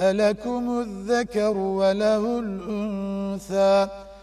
ألكم الذكر وله الأنثى